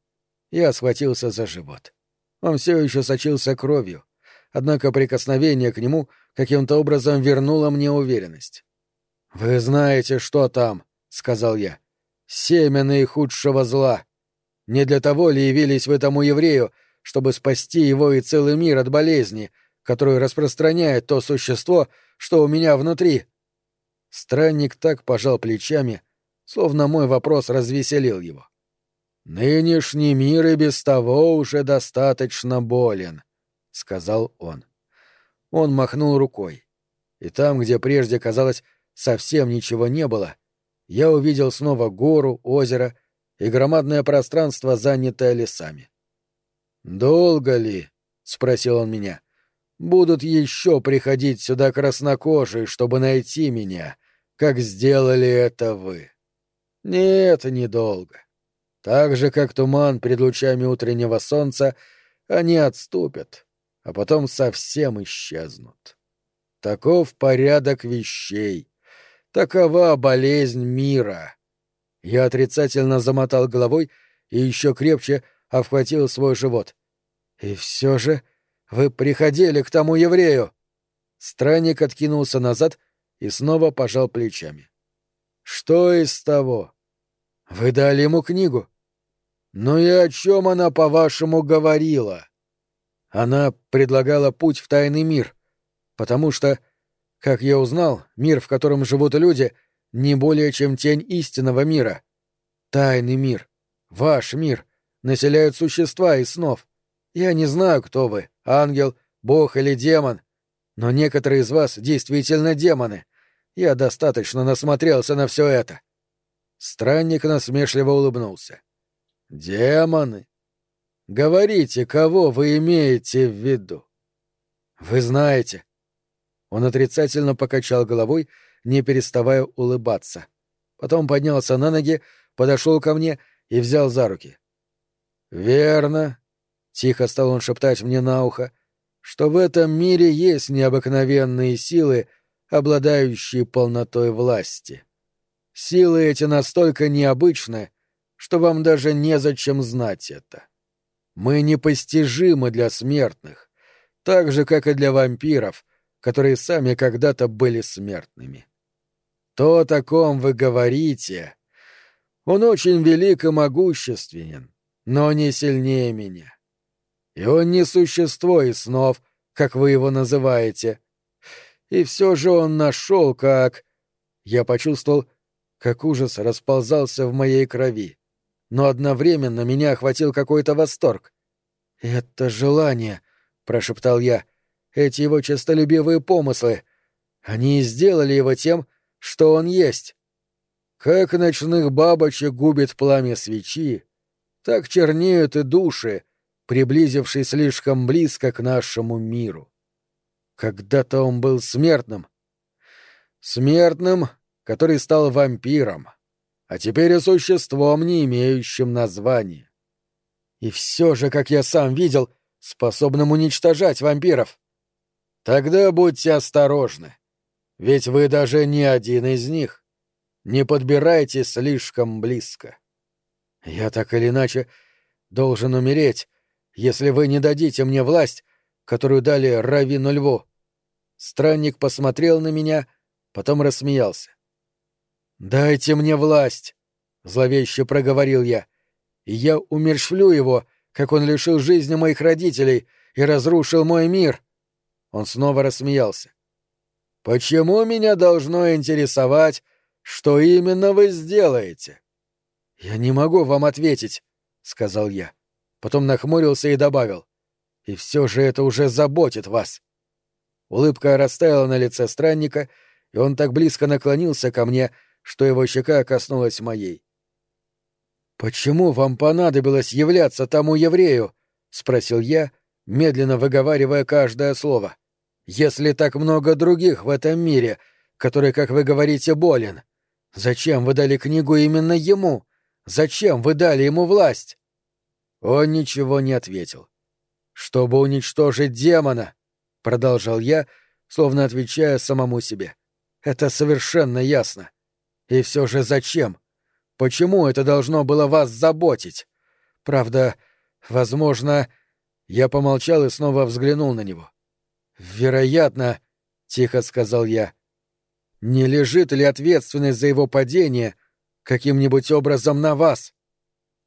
Я схватился за живот. Он все еще сочился кровью, однако прикосновение к нему каким-то образом вернуло мне уверенность. «Вы знаете, что там», — сказал я. «Семя наихудшего зла. Не для того ли явились вы тому еврею, чтобы спасти его и целый мир от болезни, которую распространяет то существо, что у меня внутри. Странник так пожал плечами, словно мой вопрос развеселил его. «Нынешний мир и без того уже достаточно болен», — сказал он. Он махнул рукой. И там, где прежде, казалось, совсем ничего не было, я увидел снова гору, озеро и громадное пространство, занятое лесами. «Долго ли?» — спросил он меня будут еще приходить сюда краснокожие, чтобы найти меня, как сделали это вы. Нет, недолго. Так же, как туман перед лучами утреннего солнца, они отступят, а потом совсем исчезнут. Таков порядок вещей. Такова болезнь мира. Я отрицательно замотал головой и еще крепче обхватил свой живот. И все же вы приходили к тому еврею. Странник откинулся назад и снова пожал плечами. Что из того? Вы дали ему книгу. Ну и о чем она, по-вашему, говорила? Она предлагала путь в тайный мир, потому что, Как я узнал, мир, в котором живут люди, не более чем тень истинного мира. Тайный мир, ваш мир, населяют существа из снов. Я не знаю, кто вы, ангел, бог или демон, но некоторые из вас действительно демоны. Я достаточно насмотрелся на все это. Странник насмешливо улыбнулся. Демоны? Говорите, кого вы имеете в виду? Вы знаете. Он отрицательно покачал головой, не переставая улыбаться. Потом поднялся на ноги, подошел ко мне и взял за руки. «Верно», — тихо стал он шептать мне на ухо, — «что в этом мире есть необыкновенные силы, обладающие полнотой власти. Силы эти настолько необычны, что вам даже незачем знать это. Мы непостижимы для смертных, так же, как и для вампиров, которые сами когда-то были смертными. То, о ком вы говорите, он очень велик и могущественен, но не сильнее меня. И он не существо из снов, как вы его называете. И все же он нашел, как... Я почувствовал, как ужас расползался в моей крови. Но одновременно меня охватил какой-то восторг. «Это желание», — прошептал я, — «эти его честолюбивые помыслы. Они сделали его тем, что он есть. Как ночных бабочек губит пламя свечи, так чернеют и души, приблизившись слишком близко к нашему миру. Когда-то он был смертным. Смертным, который стал вампиром, а теперь и существом, не имеющим названия. И все же, как я сам видел, способным уничтожать вампиров. Тогда будьте осторожны, ведь вы даже не один из них. Не подбирайте слишком близко. Я так или иначе должен умереть, если вы не дадите мне власть, которую дали Равину Льву. Странник посмотрел на меня, потом рассмеялся. «Дайте мне власть!» — зловеще проговорил я. «И я умерщвлю его, как он лишил жизни моих родителей и разрушил мой мир!» Он снова рассмеялся. «Почему меня должно интересовать, что именно вы сделаете? Я не могу вам ответить, сказал я. Потом нахмурился и добавил. И все же это уже заботит вас. Улыбка растаяла на лице странника, и он так близко наклонился ко мне, что его щека коснулась моей. «Почему вам понадобилось являться тому еврею?» — спросил я, медленно выговаривая каждое слово. «Если так много других в этом мире, который, как вы говорите, болен, Зачем вы дали книгу именно ему? Зачем вы дали ему власть? Он ничего не ответил. Чтобы уничтожить демона, продолжал я, словно отвечая самому себе. Это совершенно ясно. И все же зачем? Почему это должно было вас заботить? Правда, возможно, я помолчал и снова взглянул на него. Вероятно, тихо сказал я, не лежит ли ответственность за его падение каким-нибудь образом на вас?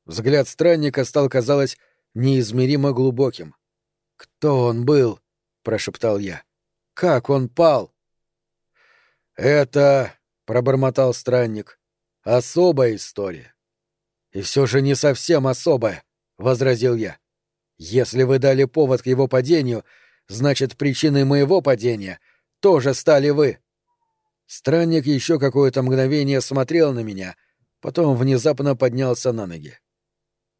Взгляд странника стал, казалось, неизмеримо глубоким. «Кто он был?» — прошептал я. «Как он пал?» «Это...» — пробормотал странник. «Особая история». «И все же не совсем особая», — возразил я. «Если вы дали повод к его падению, значит, причиной моего падения тоже стали вы». Странник еще какое-то мгновение смотрел на меня, потом внезапно поднялся на ноги.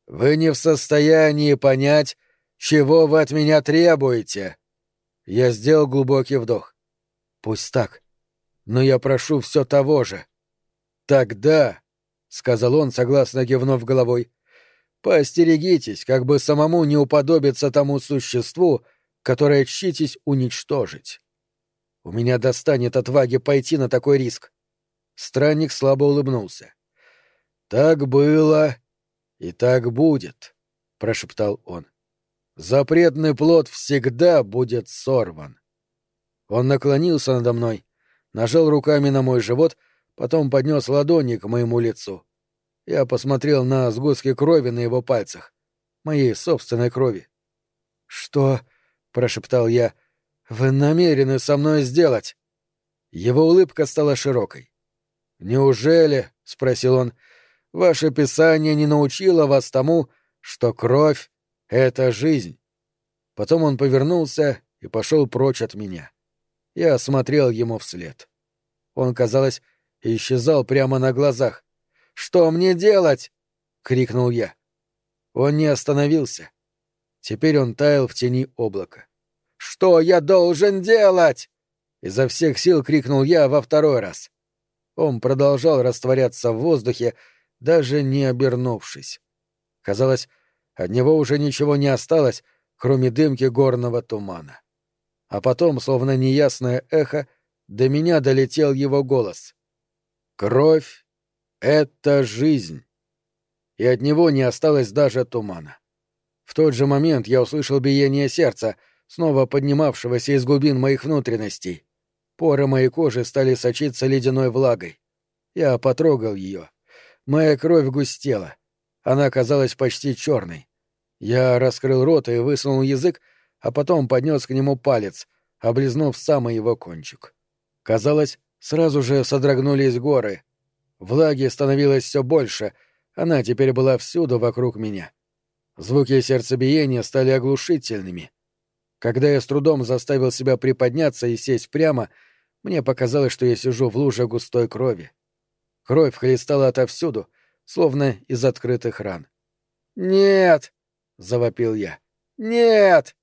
«Вы не в состоянии понять, чего вы от меня требуете!» Я сделал глубокий вдох. «Пусть так. Но я прошу все того же». «Тогда», — сказал он, согласно кивнув головой, — «поостерегитесь, как бы самому не уподобиться тому существу, которое чтитесь уничтожить». У меня достанет отваги пойти на такой риск. Странник слабо улыбнулся. Так было и так будет, прошептал он. Запретный плод всегда будет сорван. Он наклонился надо мной, нажал руками на мой живот, потом поднес ладони к моему лицу. Я посмотрел на сгустки крови на его пальцах, моей собственной крови. «Что?» — прошептал я — вы намерены со мной сделать? Его улыбка стала широкой. «Неужели, — спросил он, — ваше писание не научило вас тому, что кровь — это жизнь?» Потом он повернулся и пошел прочь от меня. Я смотрел ему вслед. Он, казалось, исчезал прямо на глазах. «Что мне делать?» — крикнул я. Он не остановился. Теперь он таял в тени облака. «Что я должен делать?» Изо всех сил крикнул я во второй раз. Он продолжал растворяться в воздухе, даже не обернувшись. Казалось, от него уже ничего не осталось, кроме дымки горного тумана. А потом, словно неясное эхо, до меня долетел его голос. «Кровь — это жизнь!» И от него не осталось даже тумана. В тот же момент я услышал биение сердца, снова поднимавшегося из глубин моих внутренностей. Поры моей кожи стали сочиться ледяной влагой. Я потрогал ее. Моя кровь густела. Она казалась почти черной. Я раскрыл рот и высунул язык, а потом поднес к нему палец, облизнув самый его кончик. Казалось, сразу же содрогнулись горы. Влаги становилось все больше, она теперь была всюду вокруг меня. Звуки сердцебиения стали оглушительными. Когда я с трудом заставил себя приподняться и сесть прямо, мне показалось, что я сижу в луже густой крови. Кровь хлестала отовсюду, словно из открытых ран. «Нет!» — завопил я. «Нет!»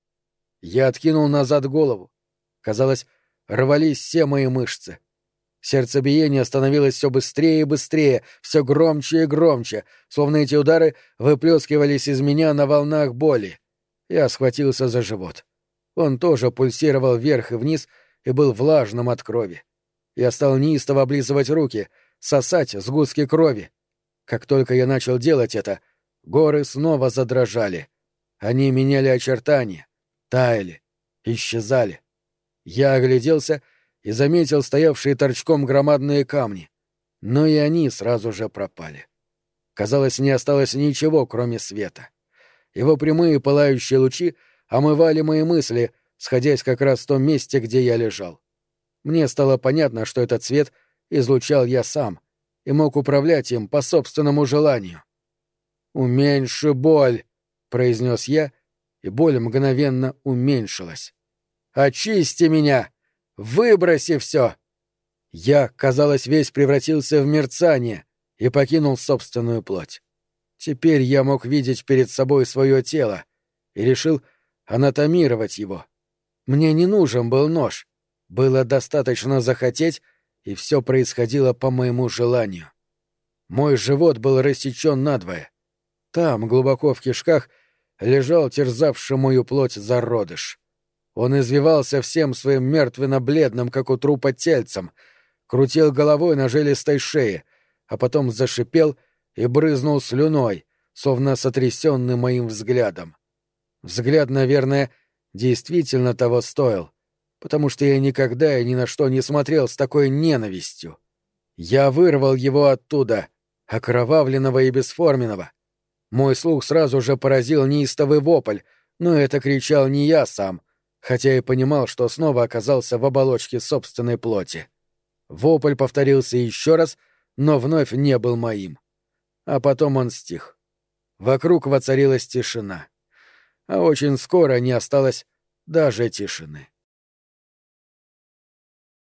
Я откинул назад голову. Казалось, рвались все мои мышцы. Сердцебиение становилось все быстрее и быстрее, все громче и громче, словно эти удары выплескивались из меня на волнах боли. Я схватился за живот. Он тоже пульсировал вверх и вниз и был влажным от крови. Я стал неистово облизывать руки, сосать сгустки крови. Как только я начал делать это, горы снова задрожали. Они меняли очертания, таяли, исчезали. Я огляделся — и заметил стоявшие торчком громадные камни. Но и они сразу же пропали. Казалось, не осталось ничего, кроме света. Его прямые пылающие лучи омывали мои мысли, сходясь как раз в том месте, где я лежал. Мне стало понятно, что этот свет излучал я сам и мог управлять им по собственному желанию. «Уменьши боль!» — произнес я, и боль мгновенно уменьшилась. «Очисти меня!» Выброси все!» Я, казалось, весь превратился в мерцание и покинул собственную плоть. Теперь я мог видеть перед собой свое тело и решил анатомировать его. Мне не нужен был нож. Было достаточно захотеть, и все происходило по моему желанию. Мой живот был рассечен надвое. Там, глубоко в кишках, лежал терзавший мою плоть зародыш. Он извивался всем своим мертвенно-бледным, как у трупа, тельцем, крутил головой на жилистой шее, а потом зашипел и брызнул слюной, словно сотрясенный моим взглядом. Взгляд, наверное, действительно того стоил, потому что я никогда и ни на что не смотрел с такой ненавистью. Я вырвал его оттуда, окровавленного и бесформенного. Мой слух сразу же поразил неистовый вопль, но это кричал не я сам, хотя и понимал, что снова оказался в оболочке собственной плоти. Вопль повторился еще раз, но вновь не был моим. А потом он стих. Вокруг воцарилась тишина. А очень скоро не осталось даже тишины.